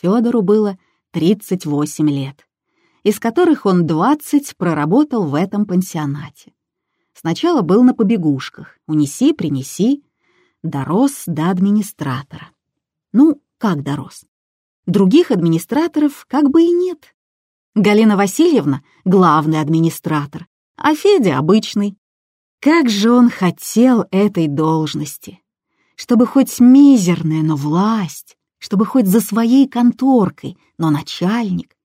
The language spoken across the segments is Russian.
Федору было 38 лет, из которых он 20 проработал в этом пансионате. Сначала был на побегушках, унеси, принеси, дорос до администратора. Ну, как дорос? Других администраторов как бы и нет. Галина Васильевна — главный администратор, а Федя — обычный. Как же он хотел этой должности! Чтобы хоть мизерная, но власть, чтобы хоть за своей конторкой, но начальник.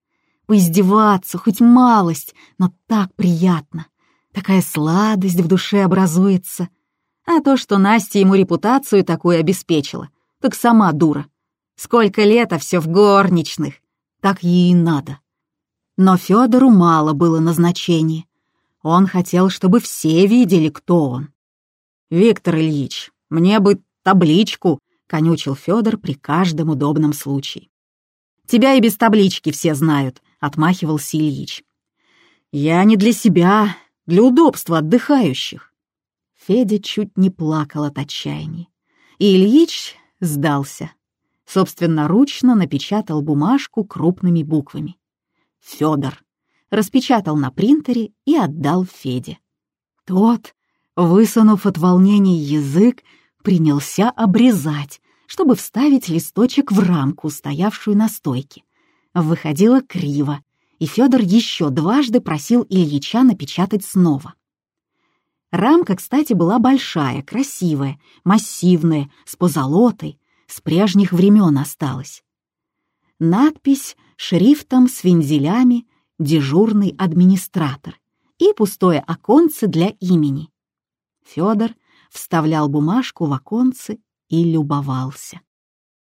Поиздеваться, хоть малость, но так приятно. Такая сладость в душе образуется. А то, что Настя ему репутацию такую обеспечила, так сама дура. Сколько лет, а все в горничных. Так ей и надо. Но Федору мало было назначения. Он хотел, чтобы все видели, кто он. «Виктор Ильич, мне бы табличку», — конючил Федор при каждом удобном случае. «Тебя и без таблички все знают», — отмахивался Ильич. «Я не для себя, для удобства отдыхающих». Федя чуть не плакал от отчаяния. И Ильич сдался. Собственноручно напечатал бумажку крупными буквами. Федор распечатал на принтере и отдал Феде. Тот, высунув от волнения язык, принялся обрезать, чтобы вставить листочек в рамку, стоявшую на стойке. Выходило криво, и Федор еще дважды просил Ильича напечатать снова. Рамка, кстати, была большая, красивая, массивная, с позолотой, с прежних времен осталась. Надпись шрифтом с вензелями «Дежурный администратор» и пустое оконце для имени. Федор вставлял бумажку в оконце и любовался.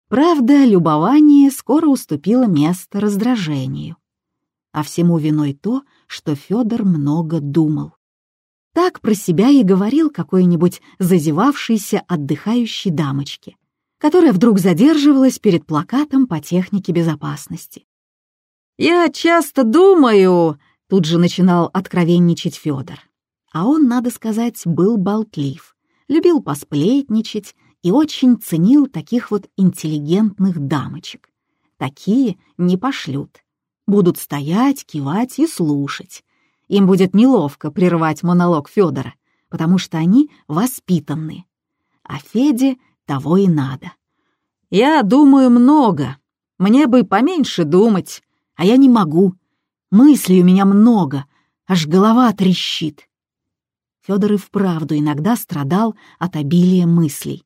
Правда, любование скоро уступило место раздражению. А всему виной то, что Федор много думал. Так про себя и говорил какой-нибудь зазевавшийся отдыхающей дамочке, которая вдруг задерживалась перед плакатом по технике безопасности. «Я часто думаю», — тут же начинал откровенничать Федор. А он, надо сказать, был болтлив, любил посплетничать и очень ценил таких вот интеллигентных дамочек. Такие не пошлют. Будут стоять, кивать и слушать. Им будет неловко прервать монолог Федора, потому что они воспитанные. А Феде того и надо. «Я думаю много. Мне бы поменьше думать, а я не могу. Мыслей у меня много, аж голова трещит. Федор и вправду иногда страдал от обилия мыслей.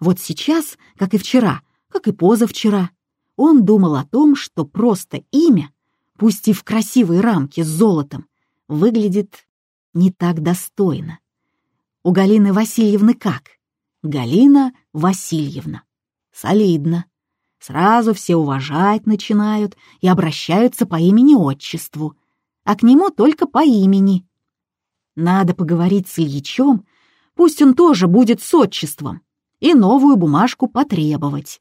Вот сейчас, как и вчера, как и позавчера, он думал о том, что просто имя, пусть и в красивой рамке с золотом, выглядит не так достойно. У Галины Васильевны как? Галина Васильевна. Солидно. Сразу все уважать начинают и обращаются по имени-отчеству, а к нему только по имени. Надо поговорить с Ильичом, пусть он тоже будет с отчеством, и новую бумажку потребовать.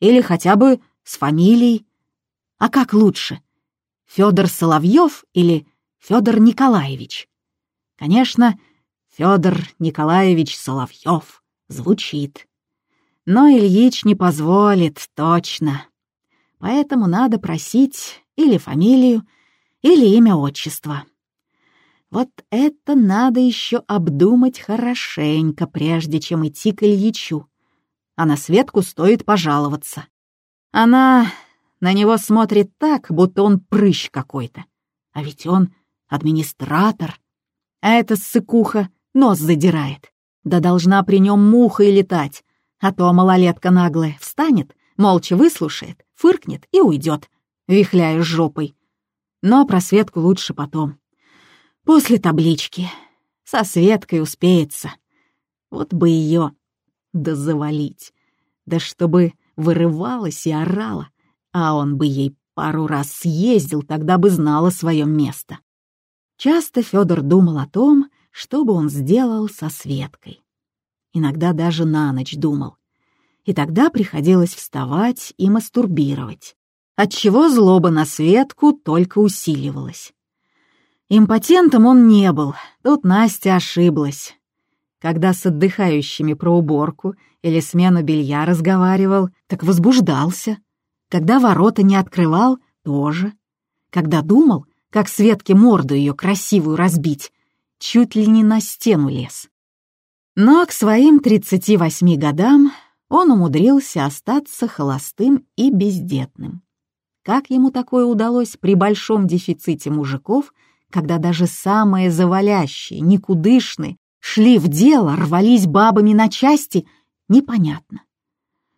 Или хотя бы с фамилией. А как лучше? Федор Соловьев или Федор Николаевич? Конечно, Федор Николаевич Соловьев звучит. Но Ильич не позволит, точно. Поэтому надо просить или фамилию, или имя отчества. Вот это надо еще обдумать хорошенько, прежде чем идти к Ильичу. А на Светку стоит пожаловаться. Она на него смотрит так, будто он прыщ какой-то. А ведь он администратор. А эта ссыкуха нос задирает. Да должна при нем муха и летать, а то малолетка наглая встанет, молча выслушает, фыркнет и уйдет, вихляя жопой. Но про Светку лучше потом. После таблички. Со Светкой успеется. Вот бы ее да завалить. Да чтобы вырывалась и орала, а он бы ей пару раз съездил, тогда бы знала свое место. Часто Федор думал о том, что бы он сделал со Светкой иногда даже на ночь думал. И тогда приходилось вставать и мастурбировать, отчего злоба на Светку только усиливалась. Импотентом он не был, тут Настя ошиблась. Когда с отдыхающими про уборку или смену белья разговаривал, так возбуждался. Когда ворота не открывал, тоже. Когда думал, как Светке морду ее красивую разбить, чуть ли не на стену лез. Но к своим 38 годам он умудрился остаться холостым и бездетным. Как ему такое удалось при большом дефиците мужиков, когда даже самые завалящие, никудышные, шли в дело, рвались бабами на части, непонятно.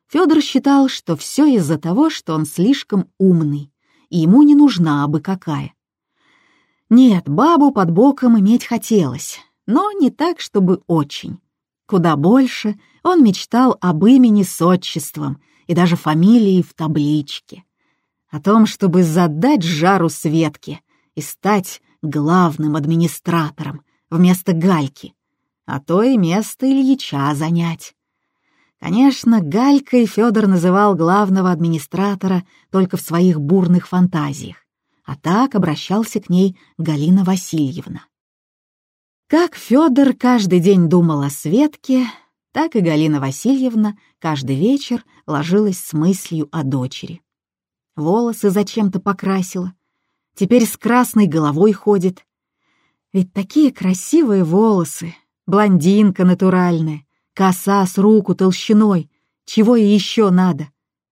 Федор считал, что все из-за того, что он слишком умный, и ему не нужна абы какая. Нет, бабу под боком иметь хотелось, но не так, чтобы очень. Куда больше он мечтал об имени с отчеством и даже фамилией в табличке. О том, чтобы задать жару Светке и стать главным администратором вместо Гальки, а то и место Ильича занять. Конечно, Галькой Федор называл главного администратора только в своих бурных фантазиях, а так обращался к ней Галина Васильевна. Как Федор каждый день думал о Светке, так и Галина Васильевна каждый вечер ложилась с мыслью о дочери. Волосы зачем-то покрасила, теперь с красной головой ходит. Ведь такие красивые волосы, блондинка натуральная, коса с руку толщиной, чего ей еще надо?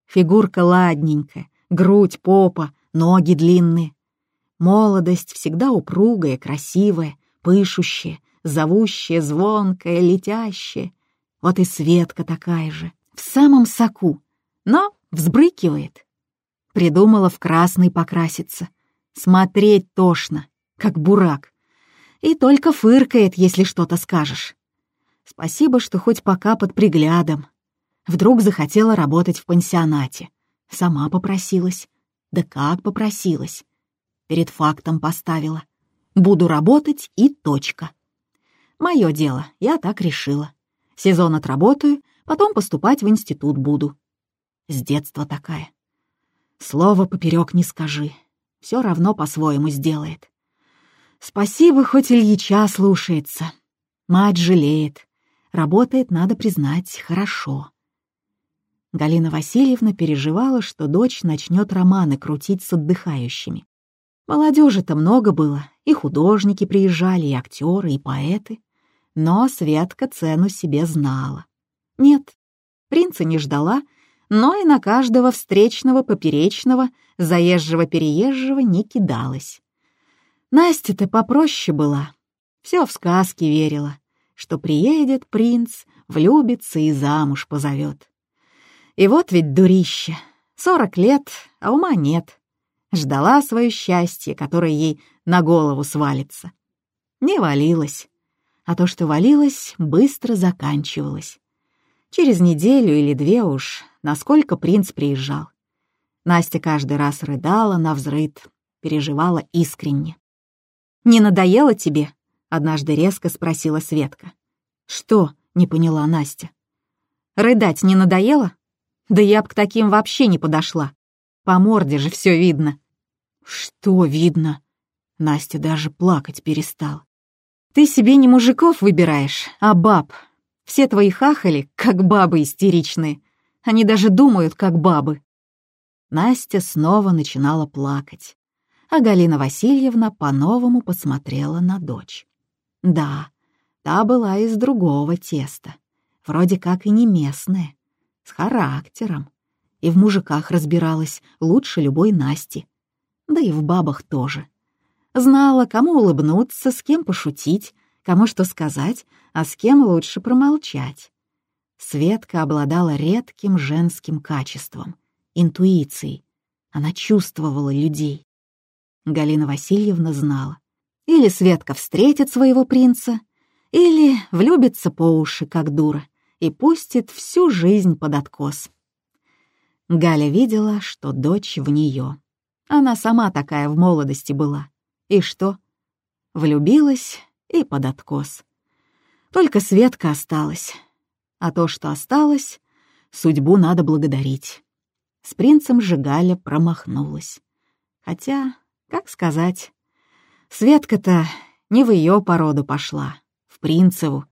Фигурка ладненькая, грудь, попа, ноги длинные. Молодость всегда упругая, красивая, пышущее, зовущее, звонкое, летящее. Вот и Светка такая же, в самом соку, но взбрыкивает. Придумала в красный покраситься. Смотреть тошно, как бурак. И только фыркает, если что-то скажешь. Спасибо, что хоть пока под приглядом. Вдруг захотела работать в пансионате. Сама попросилась. Да как попросилась? Перед фактом поставила. Буду работать и точка. Мое дело, я так решила. Сезон отработаю, потом поступать в институт буду. С детства такая. Слово поперек не скажи. Все равно по-своему сделает. Спасибо, хоть Ильича слушается. Мать жалеет. Работает, надо признать, хорошо. Галина Васильевна переживала, что дочь начнет романы крутить с отдыхающими. Молодежи-то много было, и художники приезжали, и актеры, и поэты. Но Светка цену себе знала. Нет, принца не ждала, но и на каждого встречного, поперечного, заезжего-переезжего не кидалась. Настя-то попроще была, все в сказки верила, что приедет принц, влюбится и замуж позовет. И вот ведь дурище, сорок лет, а ума нет ждала свое счастье, которое ей на голову свалится. Не валилась, а то, что валилось, быстро заканчивалось. Через неделю или две уж, насколько принц приезжал. Настя каждый раз рыдала на взрыд, переживала искренне. «Не надоело тебе?» — однажды резко спросила Светка. «Что?» — не поняла Настя. «Рыдать не надоело? Да я б к таким вообще не подошла. По морде же все видно». «Что видно?» Настя даже плакать перестала. «Ты себе не мужиков выбираешь, а баб. Все твои хахали, как бабы истеричные. Они даже думают, как бабы». Настя снова начинала плакать, а Галина Васильевна по-новому посмотрела на дочь. Да, та была из другого теста, вроде как и не местная, с характером, и в мужиках разбиралась лучше любой Насти да и в бабах тоже. Знала, кому улыбнуться, с кем пошутить, кому что сказать, а с кем лучше промолчать. Светка обладала редким женским качеством — интуицией. Она чувствовала людей. Галина Васильевна знала. Или Светка встретит своего принца, или влюбится по уши, как дура, и пустит всю жизнь под откос. Галя видела, что дочь в нее. Она сама такая в молодости была. И что? Влюбилась и под откос. Только Светка осталась. А то, что осталось, судьбу надо благодарить. С принцем же Галя промахнулась. Хотя, как сказать, Светка-то не в ее породу пошла, в принцеву.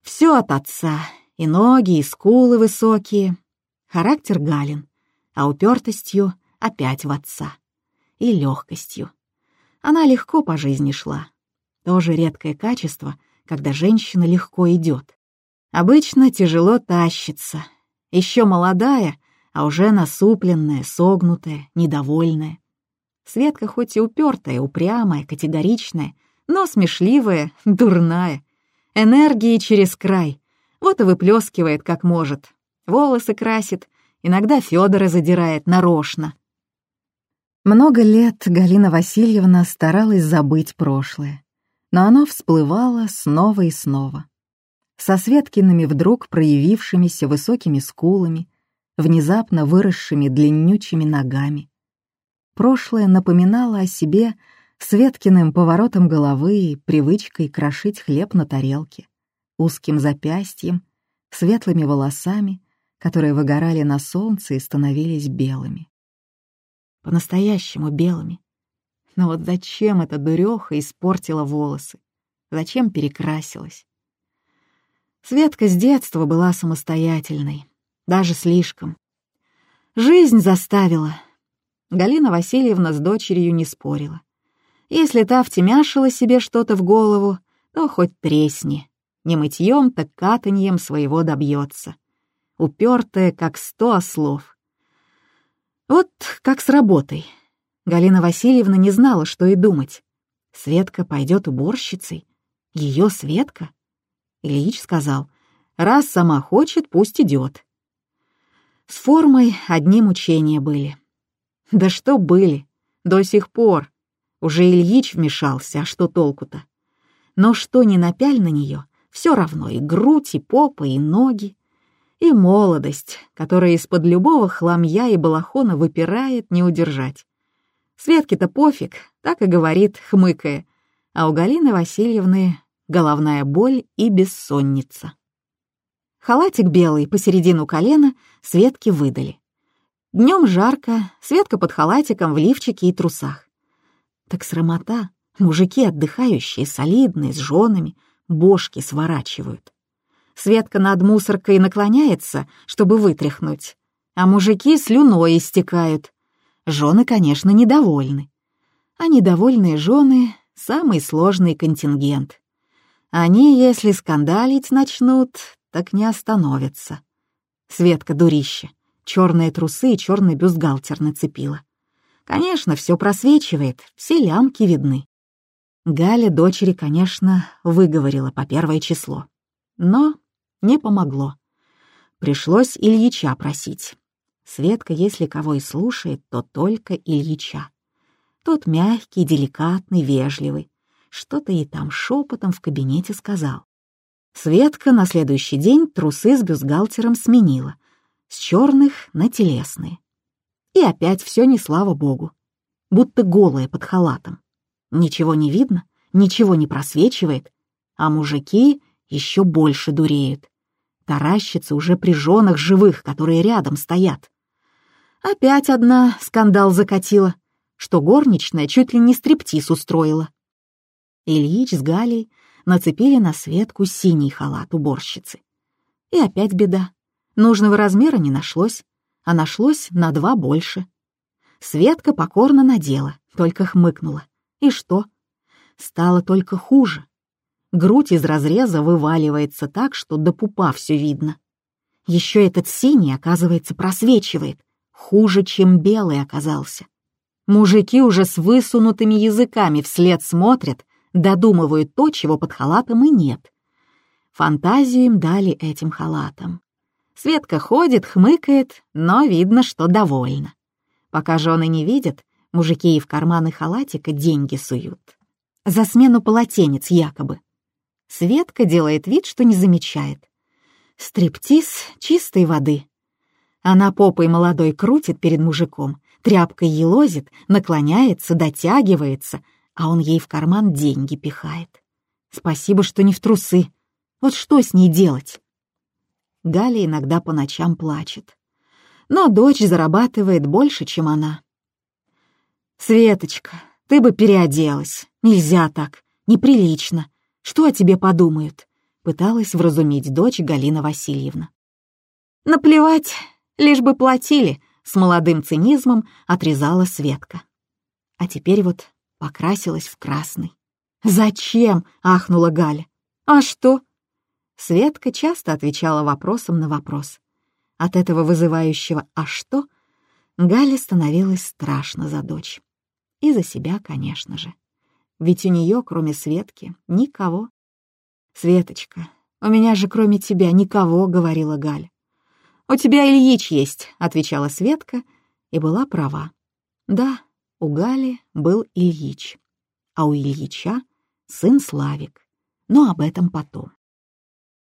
Все от отца, и ноги, и скулы высокие. Характер Галин, а упертостью опять в отца. И легкостью. Она легко по жизни шла. Тоже редкое качество, когда женщина легко идет. Обычно тяжело тащится. Еще молодая, а уже насупленная, согнутая, недовольная. Светка хоть и упертая, упрямая, категоричная, но смешливая, дурная. Энергии через край. Вот и выплескивает как может. Волосы красит, иногда Федора задирает нарочно. Много лет Галина Васильевна старалась забыть прошлое, но оно всплывало снова и снова. Со Светкиными вдруг проявившимися высокими скулами, внезапно выросшими длиннючими ногами. Прошлое напоминало о себе Светкиным поворотом головы и привычкой крошить хлеб на тарелке, узким запястьем, светлыми волосами, которые выгорали на солнце и становились белыми. По-настоящему белыми. Но вот зачем эта дуреха испортила волосы? Зачем перекрасилась? Светка с детства была самостоятельной, даже слишком. Жизнь заставила. Галина Васильевна с дочерью не спорила. Если та втемяшила себе что-то в голову, то хоть тресни. Не мытьем, так катаньем своего добьется. Упертая, как сто ослов. Вот как с работой. Галина Васильевна не знала, что и думать. Светка пойдет уборщицей. Ее Светка? Ильич сказал, раз сама хочет, пусть идет. С формой одни мучения были. Да что были, до сих пор. Уже Ильич вмешался, а что толку-то? Но что ни напяль на нее, все равно и грудь, и попа, и ноги, и молодость, которая из-под любого хламья и балахона выпирает, не удержать. Светке-то пофиг, так и говорит, хмыкая, а у Галины Васильевны головная боль и бессонница. Халатик белый посередину колена Светке выдали. Днем жарко, Светка под халатиком в лифчике и трусах. Так срамота. Мужики отдыхающие, солидные, с женами, бошки сворачивают. Светка над мусоркой наклоняется, чтобы вытряхнуть, а мужики слюной истекают. Жены, конечно, недовольны. А недовольные жены — самый сложный контингент. Они, если скандалить начнут, так не остановятся. Светка дурище, черные трусы и черный бюстгальтер нацепила. Конечно, все просвечивает, все лямки видны. Галя дочери, конечно, выговорила по первое число. Но не помогло. Пришлось Ильича просить. Светка, если кого и слушает, то только Ильича. Тот мягкий, деликатный, вежливый. Что-то ей там шепотом в кабинете сказал. Светка на следующий день трусы с бюстгальтером сменила. С черных на телесные. И опять все не слава богу. Будто голая под халатом. Ничего не видно, ничего не просвечивает, а мужики еще больше дуреют. Таращатся уже при живых, которые рядом стоят. Опять одна скандал закатила, что горничная чуть ли не стриптиз устроила. Ильич с Галей нацепили на Светку синий халат уборщицы. И опять беда. Нужного размера не нашлось а нашлось на два больше. Светка покорно надела, только хмыкнула. И что? Стало только хуже. Грудь из разреза вываливается так, что до пупа все видно. Еще этот синий, оказывается, просвечивает. Хуже, чем белый оказался. Мужики уже с высунутыми языками вслед смотрят, додумывают то, чего под халатом и нет. Фантазию им дали этим халатом. Светка ходит, хмыкает, но видно, что довольна. Пока жены не видят, мужики и в карманы халатика деньги суют. За смену полотенец якобы. Светка делает вид, что не замечает. Стриптиз чистой воды. Она попой молодой крутит перед мужиком, тряпкой елозит, наклоняется, дотягивается, а он ей в карман деньги пихает. Спасибо, что не в трусы. Вот что с ней делать? Галя иногда по ночам плачет. Но дочь зарабатывает больше, чем она. «Светочка, ты бы переоделась. Нельзя так. Неприлично. Что о тебе подумают?» Пыталась вразумить дочь Галина Васильевна. «Наплевать, лишь бы платили», с молодым цинизмом отрезала Светка. А теперь вот покрасилась в красный. «Зачем?» — ахнула Галя. «А что?» Светка часто отвечала вопросом на вопрос. От этого вызывающего «а что?» Гале становилось страшно за дочь. И за себя, конечно же. Ведь у нее, кроме Светки, никого. «Светочка, у меня же кроме тебя никого», — говорила Галя. «У тебя Ильич есть», — отвечала Светка, и была права. Да, у Гали был Ильич, а у Ильича сын Славик, но об этом потом.